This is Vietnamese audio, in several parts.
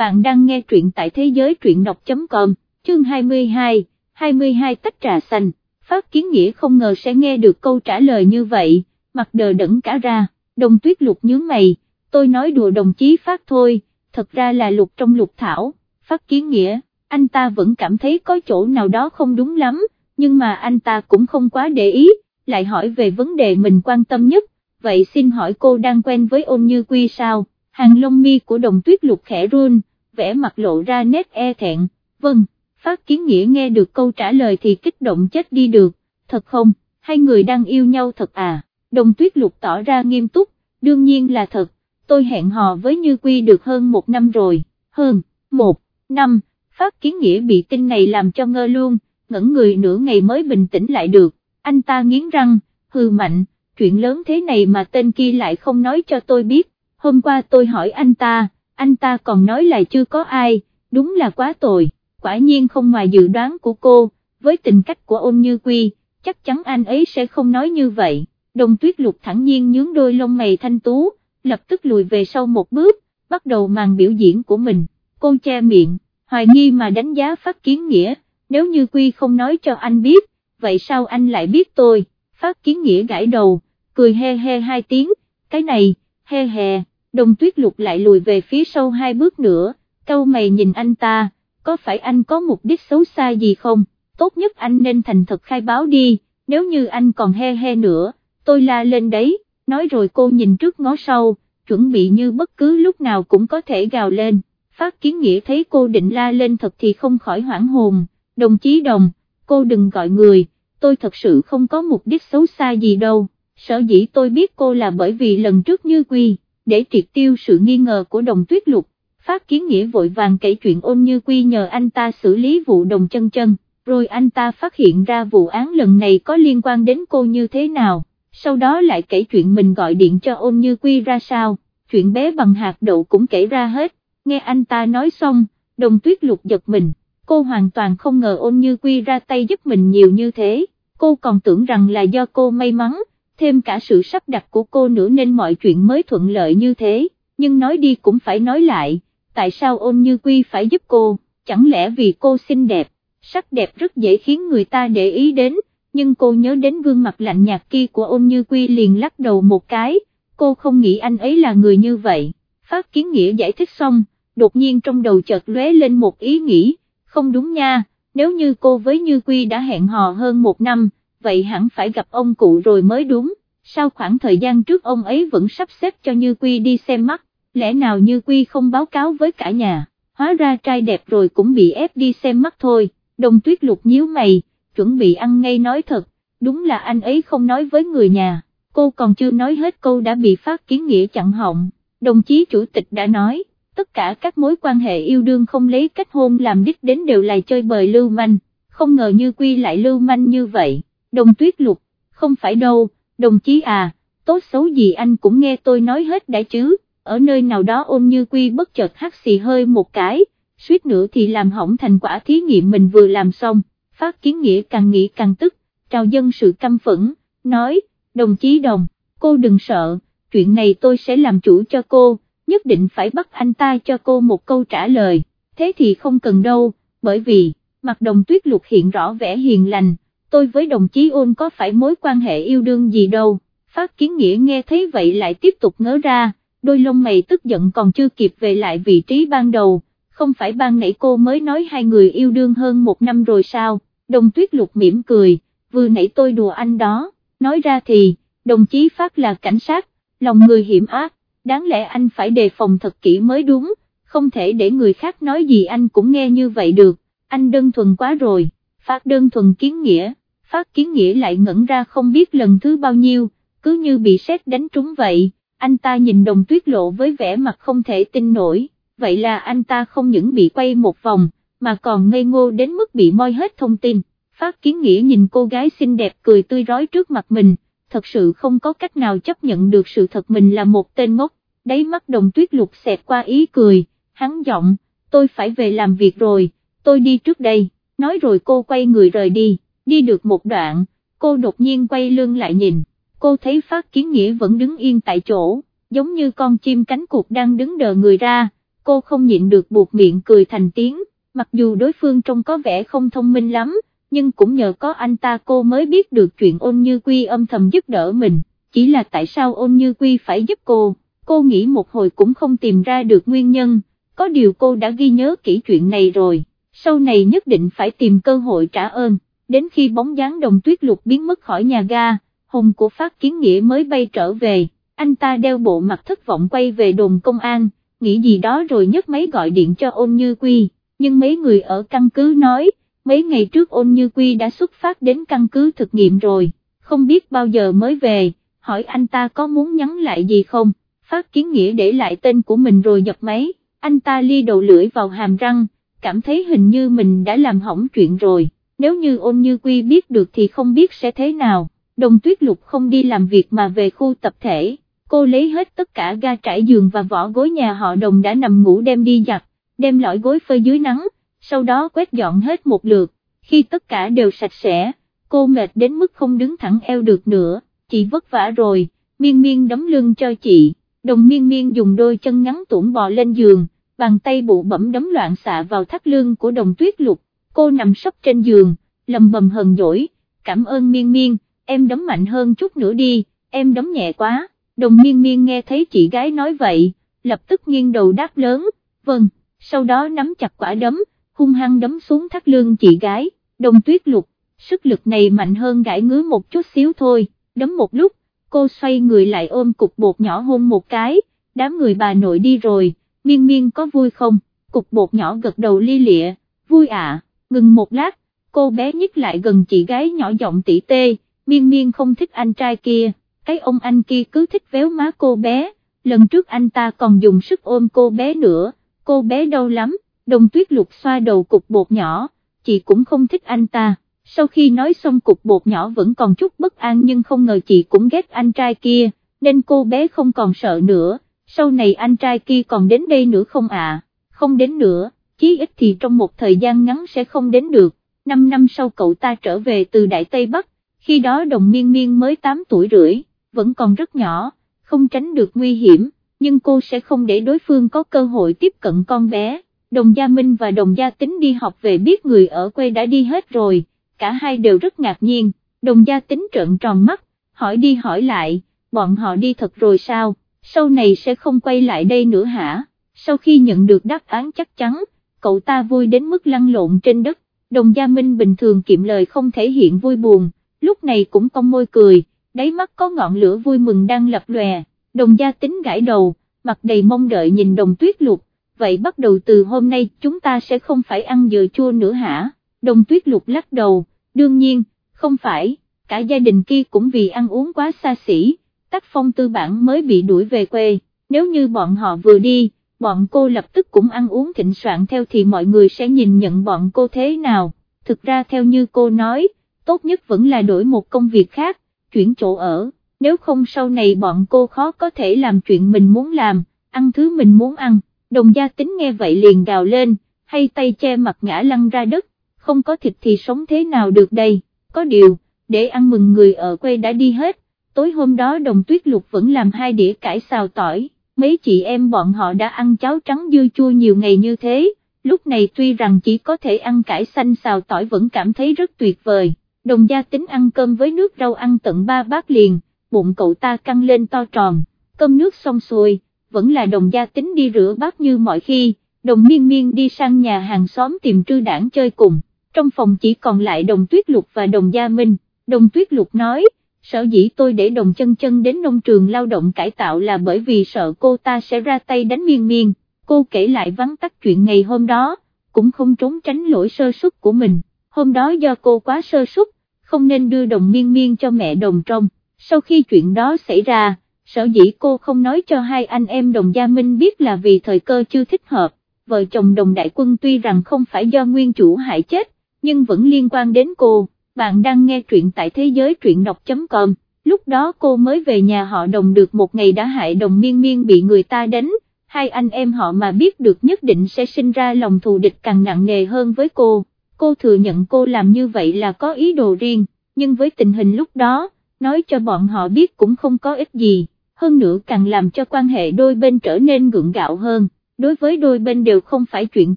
bạn đang nghe truyện tại thế giới truyện đọc.com, chương 22, 22 tách trà xanh, phát kiến nghĩa không ngờ sẽ nghe được câu trả lời như vậy, mặt đờ đẫn cả ra, đồng tuyết lục nhướng mày, tôi nói đùa đồng chí phát thôi, thật ra là lục trong lục thảo, phát kiến nghĩa, anh ta vẫn cảm thấy có chỗ nào đó không đúng lắm, nhưng mà anh ta cũng không quá để ý, lại hỏi về vấn đề mình quan tâm nhất, vậy xin hỏi cô đang quen với ôn như quy sao, hàng lông mi của đồng tuyết lục khẽ run, vẻ mặt lộ ra nét e thẹn, vâng, phát kiến nghĩa nghe được câu trả lời thì kích động chết đi được, thật không, hai người đang yêu nhau thật à, đồng tuyết lục tỏ ra nghiêm túc, đương nhiên là thật, tôi hẹn hò với Như Quy được hơn một năm rồi, hơn, một, năm, phát kiến nghĩa bị tin này làm cho ngơ luôn, ngẩn người nửa ngày mới bình tĩnh lại được, anh ta nghiến răng, hư mạnh, chuyện lớn thế này mà tên kia lại không nói cho tôi biết, hôm qua tôi hỏi anh ta, anh ta còn nói là chưa có ai, đúng là quá tồi, quả nhiên không ngoài dự đoán của cô, với tình cách của ôn như quy, chắc chắn anh ấy sẽ không nói như vậy, đồng tuyết lục thẳng nhiên nhướng đôi lông mày thanh tú, lập tức lùi về sau một bước, bắt đầu màn biểu diễn của mình, cô che miệng, hoài nghi mà đánh giá phát kiến nghĩa, nếu như quy không nói cho anh biết, vậy sao anh lại biết tôi, phát kiến nghĩa gãi đầu, cười he he hai tiếng, cái này, he he, đồng tuyết lục lại lùi về phía sau hai bước nữa, câu mày nhìn anh ta, có phải anh có mục đích xấu xa gì không, tốt nhất anh nên thành thật khai báo đi, nếu như anh còn he he nữa, tôi la lên đấy, nói rồi cô nhìn trước ngó sau, chuẩn bị như bất cứ lúc nào cũng có thể gào lên, phát kiến nghĩa thấy cô định la lên thật thì không khỏi hoảng hồn, đồng chí đồng, cô đừng gọi người, tôi thật sự không có mục đích xấu xa gì đâu, sở dĩ tôi biết cô là bởi vì lần trước như quy, để triệt tiêu sự nghi ngờ của đồng tuyết lục, phát kiến nghĩa vội vàng kể chuyện ôn như quy nhờ anh ta xử lý vụ đồng chân chân, rồi anh ta phát hiện ra vụ án lần này có liên quan đến cô như thế nào, sau đó lại kể chuyện mình gọi điện cho ôn như quy ra sao, chuyện bé bằng hạt đậu cũng kể ra hết, nghe anh ta nói xong, đồng tuyết lục giật mình cô hoàn toàn không ngờ ôn như quy ra tay giúp mình nhiều như thế, cô còn tưởng rằng là do cô may mắn, thêm cả sự sắp đặt của cô nữa nên mọi chuyện mới thuận lợi như thế, nhưng nói đi cũng phải nói lại, tại sao ôn như quy phải giúp cô, chẳng lẽ vì cô xinh đẹp, sắc đẹp rất dễ khiến người ta để ý đến, nhưng cô nhớ đến gương mặt lạnh nhạt kia của ôn như quy liền lắc đầu một cái, cô không nghĩ anh ấy là người như vậy, phát kiến nghĩa giải thích xong, đột nhiên trong đầu chợt lóe lên một ý nghĩ, không đúng nha, nếu như cô với Như Quy đã hẹn hò hơn một năm, vậy hẳn phải gặp ông cụ rồi mới đúng, sau khoảng thời gian trước ông ấy vẫn sắp xếp cho Như Quy đi xem mắt, lẽ nào Như Quy không báo cáo với cả nhà, hóa ra trai đẹp rồi cũng bị ép đi xem mắt thôi, đồng tuyết lục nhíu mày, chuẩn bị ăn ngay nói thật, đúng là anh ấy không nói với người nhà, cô còn chưa nói hết câu đã bị phát kiến nghĩa chặn họng, đồng chí chủ tịch đã nói tất cả các mối quan hệ yêu đương không lấy kết hôn làm đích đến đều là chơi bời lưu manh, không ngờ như quy lại lưu manh như vậy, đồng tuyết lục, không phải đâu, đồng chí à, tốt xấu gì anh cũng nghe tôi nói hết đã chứ, ở nơi nào đó ôn như quy bất chợt hắt xì hơi một cái, suýt nữa thì làm hỏng thành quả thí nghiệm mình vừa làm xong, phát kiến nghĩa càng nghĩ càng tức, trào dân sự căm phẫn, nói, đồng chí đồng, cô đừng sợ, chuyện này tôi sẽ làm chủ cho cô nhất định phải bắt anh ta cho cô một câu trả lời, thế thì không cần đâu, bởi vì, mặt đồng tuyết lục hiện rõ vẻ hiền lành, tôi với đồng chí ôn có phải mối quan hệ yêu đương gì đâu, phát kiến nghĩa nghe thấy vậy lại tiếp tục ngớ ra, đôi lông mày tức giận còn chưa kịp về lại vị trí ban đầu, không phải ban nãy cô mới nói hai người yêu đương hơn một năm rồi sao, đồng tuyết lục mỉm cười, vừa nãy tôi đùa anh đó, nói ra thì, đồng chí phát là cảnh sát, lòng người hiểm ác, đáng lẽ anh phải đề phòng thật kỹ mới đúng, không thể để người khác nói gì anh cũng nghe như vậy được, anh đơn thuần quá rồi, phát đơn thuần kiến nghĩa, phát kiến nghĩa lại ngẩn ra không biết lần thứ bao nhiêu, cứ như bị sét đánh trúng vậy, anh ta nhìn đồng tuyết lộ với vẻ mặt không thể tin nổi, vậy là anh ta không những bị quay một vòng, mà còn ngây ngô đến mức bị moi hết thông tin, phát kiến nghĩa nhìn cô gái xinh đẹp cười tươi rói trước mặt mình, thật sự không có cách nào chấp nhận được sự thật mình là một tên ngốc, đáy mắt đồng tuyết lục xẹt qua ý cười, hắn giọng, tôi phải về làm việc rồi, tôi đi trước đây, nói rồi cô quay người rời đi, đi được một đoạn, cô đột nhiên quay lưng lại nhìn, cô thấy phát kiến nghĩa vẫn đứng yên tại chỗ, giống như con chim cánh cụt đang đứng đờ người ra, cô không nhịn được buộc miệng cười thành tiếng, mặc dù đối phương trông có vẻ không thông minh lắm, nhưng cũng nhờ có anh ta cô mới biết được chuyện ôn như quy âm thầm giúp đỡ mình, chỉ là tại sao ôn như quy phải giúp cô, cô nghĩ một hồi cũng không tìm ra được nguyên nhân, có điều cô đã ghi nhớ kỹ chuyện này rồi, sau này nhất định phải tìm cơ hội trả ơn, đến khi bóng dáng đồng tuyết lục biến mất khỏi nhà ga, hùng của phát kiến nghĩa mới bay trở về, anh ta đeo bộ mặt thất vọng quay về đồn công an, nghĩ gì đó rồi nhấc máy gọi điện cho ôn như quy, nhưng mấy người ở căn cứ nói, mấy ngày trước ôn như quy đã xuất phát đến căn cứ thực nghiệm rồi, không biết bao giờ mới về, hỏi anh ta có muốn nhắn lại gì không, phát kiến nghĩa để lại tên của mình rồi dập máy, anh ta ly đầu lưỡi vào hàm răng, cảm thấy hình như mình đã làm hỏng chuyện rồi, nếu như ôn như quy biết được thì không biết sẽ thế nào, đồng tuyết lục không đi làm việc mà về khu tập thể, cô lấy hết tất cả ga trải giường và vỏ gối nhà họ đồng đã nằm ngủ đem đi giặt, đem lõi gối phơi dưới nắng, sau đó quét dọn hết một lượt, khi tất cả đều sạch sẽ, cô mệt đến mức không đứng thẳng eo được nữa, chị vất vả rồi, miên miên đấm lưng cho chị, đồng miên miên dùng đôi chân ngắn tuỗng bò lên giường, bàn tay bụ bẩm đấm loạn xạ vào thắt lưng của đồng tuyết lục, cô nằm sấp trên giường, lầm bầm hờn dỗi, cảm ơn miên miên, em đấm mạnh hơn chút nữa đi, em đấm nhẹ quá, đồng miên miên nghe thấy chị gái nói vậy, lập tức nghiêng đầu đáp lớn, vâng, sau đó nắm chặt quả đấm, hung hăng đấm xuống thắt lưng chị gái, đồng tuyết lục, sức lực này mạnh hơn gãi ngứa một chút xíu thôi, đấm một lúc, cô xoay người lại ôm cục bột nhỏ hôn một cái, đám người bà nội đi rồi, miên miên có vui không, cục bột nhỏ gật đầu li lịa, vui à, ngừng một lát, cô bé nhích lại gần chị gái nhỏ giọng tỉ tê, miên miên không thích anh trai kia, cái ông anh kia cứ thích véo má cô bé, lần trước anh ta còn dùng sức ôm cô bé nữa, cô bé đau lắm, đồng tuyết lục xoa đầu cục bột nhỏ, chị cũng không thích anh ta, sau khi nói xong cục bột nhỏ vẫn còn chút bất an nhưng không ngờ chị cũng ghét anh trai kia, nên cô bé không còn sợ nữa, sau này anh trai kia còn đến đây nữa không ạ, không đến nữa, chí ít thì trong một thời gian ngắn sẽ không đến được, 5 năm sau cậu ta trở về từ Đại Tây Bắc, khi đó đồng miên miên mới 8 tuổi rưỡi, vẫn còn rất nhỏ, không tránh được nguy hiểm, nhưng cô sẽ không để đối phương có cơ hội tiếp cận con bé. Đồng Gia Minh và Đồng Gia Tính đi học về biết người ở quê đã đi hết rồi, cả hai đều rất ngạc nhiên, Đồng Gia Tính trợn tròn mắt, hỏi đi hỏi lại, bọn họ đi thật rồi sao, sau này sẽ không quay lại đây nữa hả, sau khi nhận được đáp án chắc chắn, cậu ta vui đến mức lăn lộn trên đất, Đồng Gia Minh bình thường kiệm lời không thể hiện vui buồn, lúc này cũng cong môi cười, đáy mắt có ngọn lửa vui mừng đang lập lòe, Đồng Gia Tính gãi đầu, mặt đầy mong đợi nhìn Đồng Tuyết Lục vậy bắt đầu từ hôm nay chúng ta sẽ không phải ăn dừa chua nữa hả, đồng tuyết lục lắc đầu, đương nhiên, không phải, cả gia đình kia cũng vì ăn uống quá xa xỉ, tác phong tư bản mới bị đuổi về quê, nếu như bọn họ vừa đi, bọn cô lập tức cũng ăn uống thịnh soạn theo thì mọi người sẽ nhìn nhận bọn cô thế nào, thực ra theo như cô nói, tốt nhất vẫn là đổi một công việc khác, chuyển chỗ ở, nếu không sau này bọn cô khó có thể làm chuyện mình muốn làm, ăn thứ mình muốn ăn. Đồng gia tính nghe vậy liền gào lên, hay tay che mặt ngã lăn ra đất, không có thịt thì sống thế nào được đây, có điều, để ăn mừng người ở quê đã đi hết, tối hôm đó đồng tuyết lục vẫn làm hai đĩa cải xào tỏi, mấy chị em bọn họ đã ăn cháo trắng dưa chua nhiều ngày như thế, lúc này tuy rằng chỉ có thể ăn cải xanh xào tỏi vẫn cảm thấy rất tuyệt vời, đồng gia tính ăn cơm với nước rau ăn tận ba bát liền, bụng cậu ta căng lên to tròn, cơm nước xong xuôi vẫn là đồng gia tính đi rửa bát như mọi khi, đồng miên miên đi sang nhà hàng xóm tìm trư đảng chơi cùng, trong phòng chỉ còn lại đồng tuyết lục và đồng gia minh, đồng tuyết lục nói, sở dĩ tôi để đồng chân chân đến nông trường lao động cải tạo là bởi vì sợ cô ta sẽ ra tay đánh miên miên, cô kể lại vắng tắt chuyện ngày hôm đó, cũng không trốn tránh lỗi sơ suất của mình, hôm đó do cô quá sơ suất, không nên đưa đồng miên miên cho mẹ đồng trong, sau khi chuyện đó xảy ra, sở dĩ cô không nói cho hai anh em đồng gia Minh biết là vì thời cơ chưa thích hợp, vợ chồng đồng đại quân tuy rằng không phải do nguyên chủ hại chết, nhưng vẫn liên quan đến cô, bạn đang nghe truyện tại thế giới truyện đọc.com, lúc đó cô mới về nhà họ đồng được một ngày đã hại đồng miên miên bị người ta đánh, hai anh em họ mà biết được nhất định sẽ sinh ra lòng thù địch càng nặng nề hơn với cô, cô thừa nhận cô làm như vậy là có ý đồ riêng, nhưng với tình hình lúc đó, nói cho bọn họ biết cũng không có ích gì. Hơn nữa càng làm cho quan hệ đôi bên trở nên gượng gạo hơn, đối với đôi bên đều không phải chuyện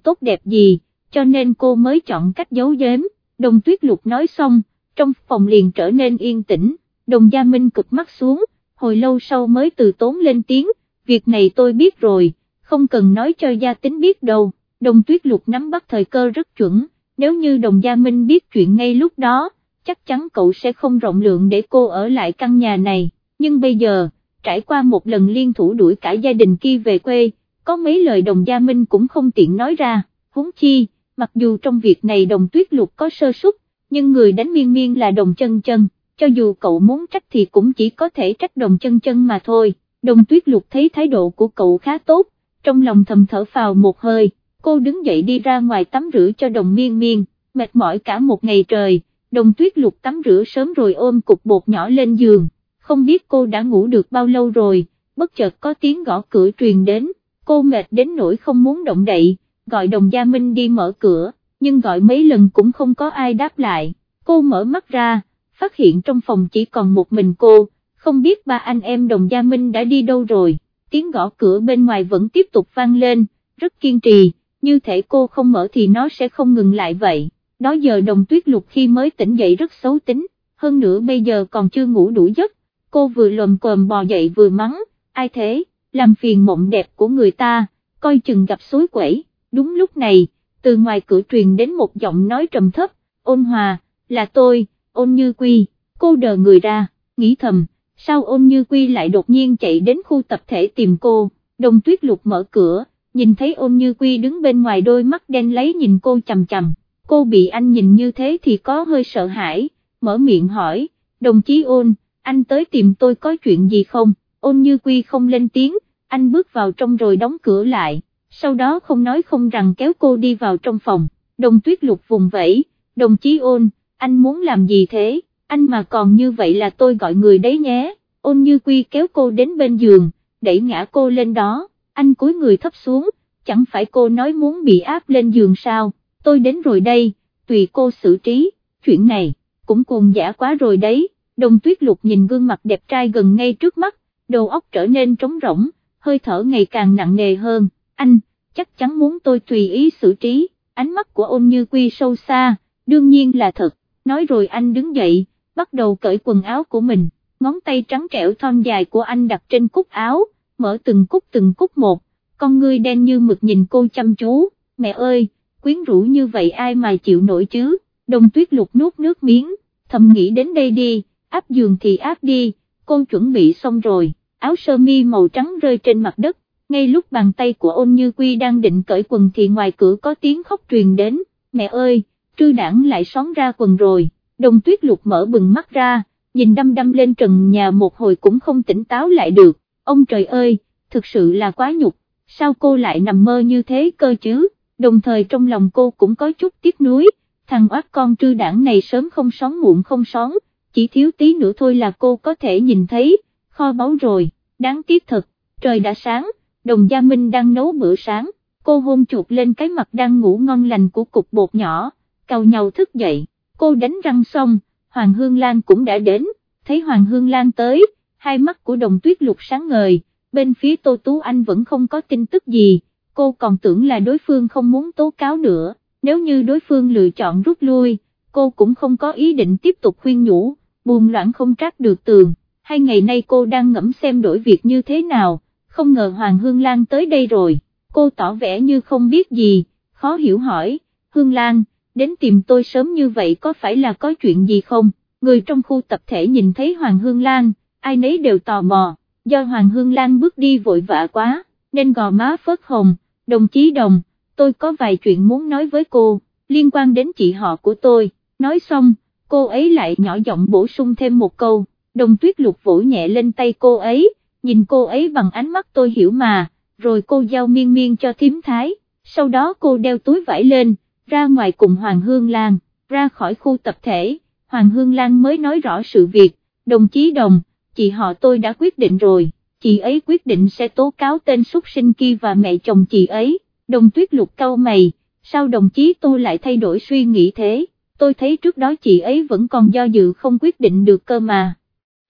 tốt đẹp gì, cho nên cô mới chọn cách giấu giếm, đồng tuyết lục nói xong, trong phòng liền trở nên yên tĩnh, đồng gia minh cực mắt xuống, hồi lâu sau mới từ tốn lên tiếng, việc này tôi biết rồi, không cần nói cho gia tính biết đâu, đồng tuyết lục nắm bắt thời cơ rất chuẩn, nếu như đồng gia minh biết chuyện ngay lúc đó, chắc chắn cậu sẽ không rộng lượng để cô ở lại căn nhà này, nhưng bây giờ, trải qua một lần liên thủ đuổi cả gia đình kia về quê, có mấy lời đồng gia minh cũng không tiện nói ra, huống chi, mặc dù trong việc này đồng tuyết lục có sơ suất, nhưng người đánh miên miên là đồng chân chân, cho dù cậu muốn trách thì cũng chỉ có thể trách đồng chân chân mà thôi, đồng tuyết lục thấy thái độ của cậu khá tốt, trong lòng thầm thở phào một hơi, cô đứng dậy đi ra ngoài tắm rửa cho đồng miên miên, mệt mỏi cả một ngày trời, đồng tuyết lục tắm rửa sớm rồi ôm cục bột nhỏ lên giường, không biết cô đã ngủ được bao lâu rồi, bất chợt có tiếng gõ cửa truyền đến, cô mệt đến nỗi không muốn động đậy, gọi đồng gia Minh đi mở cửa, nhưng gọi mấy lần cũng không có ai đáp lại, cô mở mắt ra, phát hiện trong phòng chỉ còn một mình cô, không biết ba anh em đồng gia Minh đã đi đâu rồi, tiếng gõ cửa bên ngoài vẫn tiếp tục vang lên, rất kiên trì, như thể cô không mở thì nó sẽ không ngừng lại vậy, đó giờ đồng tuyết lục khi mới tỉnh dậy rất xấu tính, hơn nữa bây giờ còn chưa ngủ đủ giấc, cô vừa lồm cồm bò dậy vừa mắng, ai thế, làm phiền mộng đẹp của người ta, coi chừng gặp suối quẩy, đúng lúc này, từ ngoài cửa truyền đến một giọng nói trầm thấp, ôn hòa, là tôi, ôn như quy, cô đờ người ra, nghĩ thầm, sao ôn như quy lại đột nhiên chạy đến khu tập thể tìm cô, đồng tuyết lục mở cửa, nhìn thấy ôn như quy đứng bên ngoài đôi mắt đen lấy nhìn cô chầm chầm, cô bị anh nhìn như thế thì có hơi sợ hãi, mở miệng hỏi, đồng chí ôn, anh tới tìm tôi có chuyện gì không, ôn như quy không lên tiếng, anh bước vào trong rồi đóng cửa lại, sau đó không nói không rằng kéo cô đi vào trong phòng, đồng tuyết lục vùng vẫy, đồng chí ôn, anh muốn làm gì thế, anh mà còn như vậy là tôi gọi người đấy nhé, ôn như quy kéo cô đến bên giường, đẩy ngã cô lên đó, anh cúi người thấp xuống, chẳng phải cô nói muốn bị áp lên giường sao, tôi đến rồi đây, tùy cô xử trí, chuyện này, cũng cuồng giả quá rồi đấy, đồng tuyết lục nhìn gương mặt đẹp trai gần ngay trước mắt, đầu óc trở nên trống rỗng, hơi thở ngày càng nặng nề hơn, anh, chắc chắn muốn tôi tùy ý xử trí, ánh mắt của ôn như quy sâu xa, đương nhiên là thật, nói rồi anh đứng dậy, bắt đầu cởi quần áo của mình, ngón tay trắng trẻo thon dài của anh đặt trên cúc áo, mở từng cúc từng cúc một, con ngươi đen như mực nhìn cô chăm chú, mẹ ơi, quyến rũ như vậy ai mà chịu nổi chứ, đồng tuyết lục nuốt nước miếng, thầm nghĩ đến đây đi, áp giường thì áp đi, cô chuẩn bị xong rồi, áo sơ mi màu trắng rơi trên mặt đất, ngay lúc bàn tay của ôn như quy đang định cởi quần thì ngoài cửa có tiếng khóc truyền đến, mẹ ơi, trư đảng lại xón ra quần rồi, đồng tuyết lục mở bừng mắt ra, nhìn đâm đâm lên trần nhà một hồi cũng không tỉnh táo lại được, ông trời ơi, thực sự là quá nhục, sao cô lại nằm mơ như thế cơ chứ, đồng thời trong lòng cô cũng có chút tiếc nuối, thằng oát con trư đảng này sớm không xón muộn không xón, chỉ thiếu tí nữa thôi là cô có thể nhìn thấy, kho báu rồi, đáng tiếc thật, trời đã sáng, đồng gia Minh đang nấu bữa sáng, cô hôn chuột lên cái mặt đang ngủ ngon lành của cục bột nhỏ, cầu nhau thức dậy, cô đánh răng xong, Hoàng Hương Lan cũng đã đến, thấy Hoàng Hương Lan tới, hai mắt của đồng tuyết lục sáng ngời, bên phía Tô Tú Anh vẫn không có tin tức gì, cô còn tưởng là đối phương không muốn tố cáo nữa, nếu như đối phương lựa chọn rút lui, cô cũng không có ý định tiếp tục khuyên nhủ, buồn loạn không trách được tường, hai ngày nay cô đang ngẫm xem đổi việc như thế nào, không ngờ Hoàng Hương Lan tới đây rồi, cô tỏ vẻ như không biết gì, khó hiểu hỏi, Hương Lan, đến tìm tôi sớm như vậy có phải là có chuyện gì không, người trong khu tập thể nhìn thấy Hoàng Hương Lan, ai nấy đều tò mò, do Hoàng Hương Lan bước đi vội vã quá, nên gò má phớt hồng, đồng chí đồng, tôi có vài chuyện muốn nói với cô, liên quan đến chị họ của tôi, nói xong, cô ấy lại nhỏ giọng bổ sung thêm một câu, đồng tuyết lục vỗ nhẹ lên tay cô ấy, nhìn cô ấy bằng ánh mắt tôi hiểu mà, rồi cô giao miên miên cho thím thái, sau đó cô đeo túi vải lên, ra ngoài cùng Hoàng Hương Lan, ra khỏi khu tập thể, Hoàng Hương Lan mới nói rõ sự việc, đồng chí đồng, chị họ tôi đã quyết định rồi, chị ấy quyết định sẽ tố cáo tên súc sinh kia và mẹ chồng chị ấy, đồng tuyết lục cau mày, sao đồng chí tôi lại thay đổi suy nghĩ thế, tôi thấy trước đó chị ấy vẫn còn do dự không quyết định được cơ mà.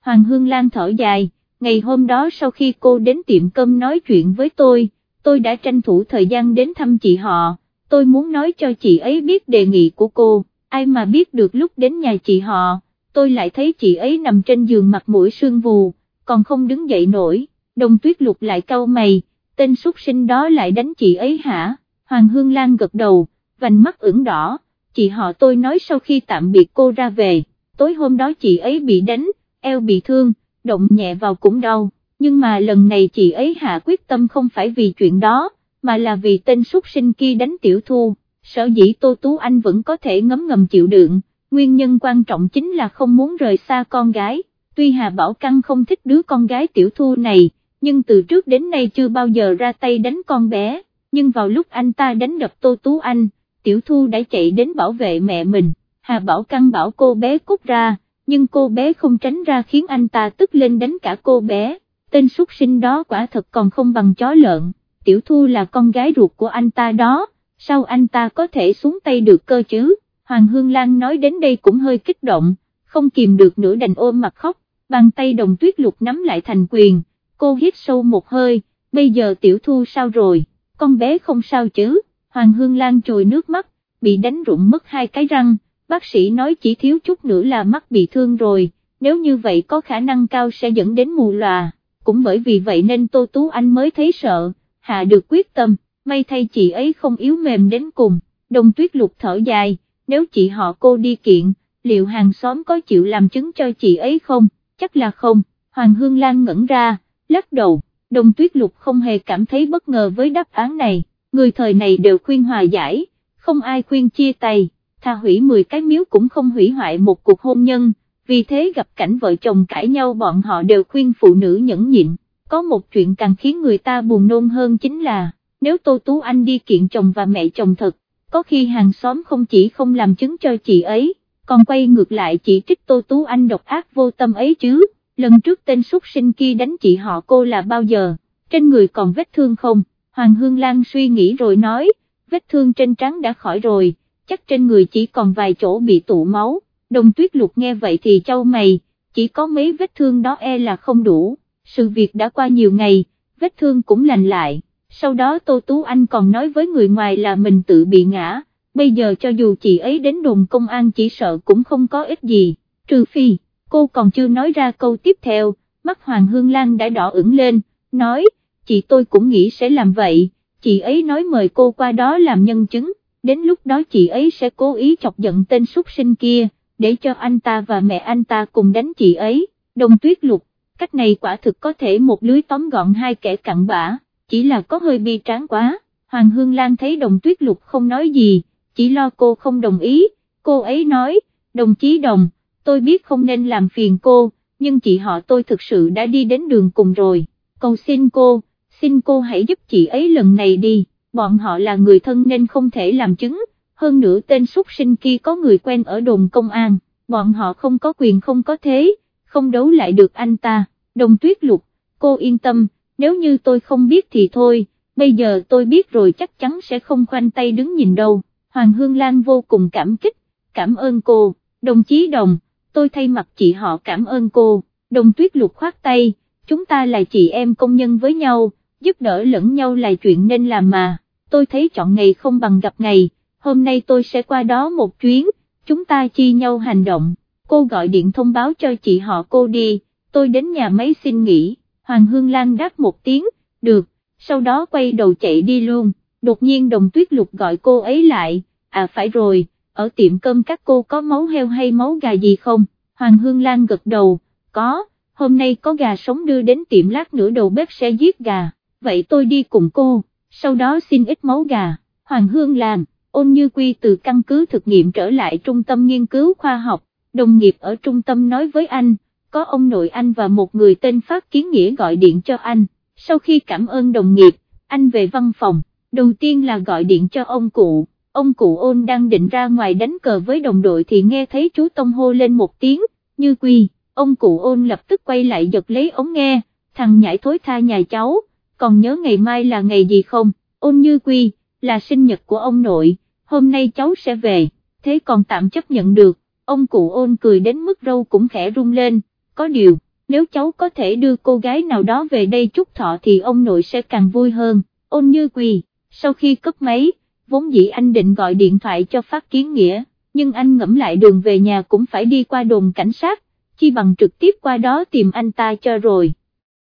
Hoàng Hương Lan thở dài, ngày hôm đó sau khi cô đến tiệm cơm nói chuyện với tôi, tôi đã tranh thủ thời gian đến thăm chị họ, tôi muốn nói cho chị ấy biết đề nghị của cô, ai mà biết được lúc đến nhà chị họ, tôi lại thấy chị ấy nằm trên giường mặt mũi sương vù, còn không đứng dậy nổi, đồng tuyết lục lại cau mày, tên xuất sinh đó lại đánh chị ấy hả, Hoàng Hương Lan gật đầu, vành mắt ửng đỏ, chị họ tôi nói sau khi tạm biệt cô ra về, tối hôm đó chị ấy bị đánh, eo bị thương, động nhẹ vào cũng đau, nhưng mà lần này chị ấy hạ quyết tâm không phải vì chuyện đó, mà là vì tên xuất sinh kia đánh tiểu thu, sở dĩ Tô Tú Anh vẫn có thể ngấm ngầm chịu đựng, nguyên nhân quan trọng chính là không muốn rời xa con gái, tuy Hà Bảo Căng không thích đứa con gái tiểu thu này, nhưng từ trước đến nay chưa bao giờ ra tay đánh con bé, nhưng vào lúc anh ta đánh đập Tô Tú Anh, tiểu thu đã chạy đến bảo vệ mẹ mình, Hà Bảo Căng bảo cô bé cút ra, nhưng cô bé không tránh ra khiến anh ta tức lên đánh cả cô bé, tên xuất sinh đó quả thật còn không bằng chó lợn, tiểu thu là con gái ruột của anh ta đó, sao anh ta có thể xuống tay được cơ chứ, Hoàng Hương Lan nói đến đây cũng hơi kích động, không kìm được nữa đành ôm mặt khóc, bàn tay đồng tuyết lục nắm lại thành quyền, cô hít sâu một hơi, bây giờ tiểu thu sao rồi, con bé không sao chứ, Hoàng Hương Lan trồi nước mắt, bị đánh rụng mất hai cái răng, bác sĩ nói chỉ thiếu chút nữa là mắt bị thương rồi, nếu như vậy có khả năng cao sẽ dẫn đến mù lòa, cũng bởi vì vậy nên Tô Tú Anh mới thấy sợ, hạ được quyết tâm, may thay chị ấy không yếu mềm đến cùng, đồng tuyết lục thở dài, nếu chị họ cô đi kiện, liệu hàng xóm có chịu làm chứng cho chị ấy không, chắc là không, Hoàng Hương Lan ngẩn ra, lắc đầu, đồng tuyết lục không hề cảm thấy bất ngờ với đáp án này, người thời này đều khuyên hòa giải, không ai khuyên chia tay tha hủy 10 cái miếu cũng không hủy hoại một cuộc hôn nhân, vì thế gặp cảnh vợ chồng cãi nhau bọn họ đều khuyên phụ nữ nhẫn nhịn, có một chuyện càng khiến người ta buồn nôn hơn chính là, nếu Tô Tú Anh đi kiện chồng và mẹ chồng thật, có khi hàng xóm không chỉ không làm chứng cho chị ấy, còn quay ngược lại chỉ trích Tô Tú Anh độc ác vô tâm ấy chứ, lần trước tên xuất sinh kia đánh chị họ cô là bao giờ, trên người còn vết thương không, Hoàng Hương Lan suy nghĩ rồi nói, vết thương trên trắng đã khỏi rồi chắc trên người chỉ còn vài chỗ bị tụ máu, đồng tuyết lục nghe vậy thì châu mày, chỉ có mấy vết thương đó e là không đủ, sự việc đã qua nhiều ngày, vết thương cũng lành lại, sau đó Tô Tú Anh còn nói với người ngoài là mình tự bị ngã, bây giờ cho dù chị ấy đến đồn công an chỉ sợ cũng không có ích gì, trừ phi, cô còn chưa nói ra câu tiếp theo, mắt Hoàng Hương Lan đã đỏ ửng lên, nói, chị tôi cũng nghĩ sẽ làm vậy, chị ấy nói mời cô qua đó làm nhân chứng đến lúc đó chị ấy sẽ cố ý chọc giận tên súc sinh kia, để cho anh ta và mẹ anh ta cùng đánh chị ấy, đồng tuyết lục, cách này quả thực có thể một lưới tóm gọn hai kẻ cặn bã, chỉ là có hơi bi tráng quá, Hoàng Hương Lan thấy đồng tuyết lục không nói gì, chỉ lo cô không đồng ý, cô ấy nói, đồng chí đồng, tôi biết không nên làm phiền cô, nhưng chị họ tôi thực sự đã đi đến đường cùng rồi, cầu xin cô, xin cô hãy giúp chị ấy lần này đi bọn họ là người thân nên không thể làm chứng, hơn nữa tên xuất sinh kia có người quen ở đồn công an, bọn họ không có quyền không có thế, không đấu lại được anh ta, đồng tuyết lục, cô yên tâm, nếu như tôi không biết thì thôi, bây giờ tôi biết rồi chắc chắn sẽ không khoanh tay đứng nhìn đâu, Hoàng Hương Lan vô cùng cảm kích, cảm ơn cô, đồng chí đồng, tôi thay mặt chị họ cảm ơn cô, đồng tuyết lục khoát tay, chúng ta là chị em công nhân với nhau, giúp đỡ lẫn nhau là chuyện nên làm mà tôi thấy chọn ngày không bằng gặp ngày, hôm nay tôi sẽ qua đó một chuyến, chúng ta chi nhau hành động, cô gọi điện thông báo cho chị họ cô đi, tôi đến nhà máy xin nghỉ, Hoàng Hương Lan đáp một tiếng, được, sau đó quay đầu chạy đi luôn, đột nhiên đồng tuyết lục gọi cô ấy lại, à phải rồi, ở tiệm cơm các cô có máu heo hay máu gà gì không, Hoàng Hương Lan gật đầu, có, hôm nay có gà sống đưa đến tiệm lát nữa đầu bếp sẽ giết gà, vậy tôi đi cùng cô sau đó xin ít máu gà, Hoàng Hương Lan, ôn như quy từ căn cứ thực nghiệm trở lại trung tâm nghiên cứu khoa học, đồng nghiệp ở trung tâm nói với anh, có ông nội anh và một người tên Phát Kiến Nghĩa gọi điện cho anh, sau khi cảm ơn đồng nghiệp, anh về văn phòng, đầu tiên là gọi điện cho ông cụ, ông cụ ôn đang định ra ngoài đánh cờ với đồng đội thì nghe thấy chú Tông hô lên một tiếng, như quy, ông cụ ôn lập tức quay lại giật lấy ống nghe, thằng nhảy thối tha nhà cháu, còn nhớ ngày mai là ngày gì không, ôn như quy, là sinh nhật của ông nội, hôm nay cháu sẽ về, thế còn tạm chấp nhận được, ông cụ ôn cười đến mức râu cũng khẽ rung lên, có điều, nếu cháu có thể đưa cô gái nào đó về đây chúc thọ thì ông nội sẽ càng vui hơn, ôn như quỳ, sau khi cấp máy, vốn dĩ anh định gọi điện thoại cho phát kiến nghĩa, nhưng anh ngẫm lại đường về nhà cũng phải đi qua đồn cảnh sát, chi bằng trực tiếp qua đó tìm anh ta cho rồi.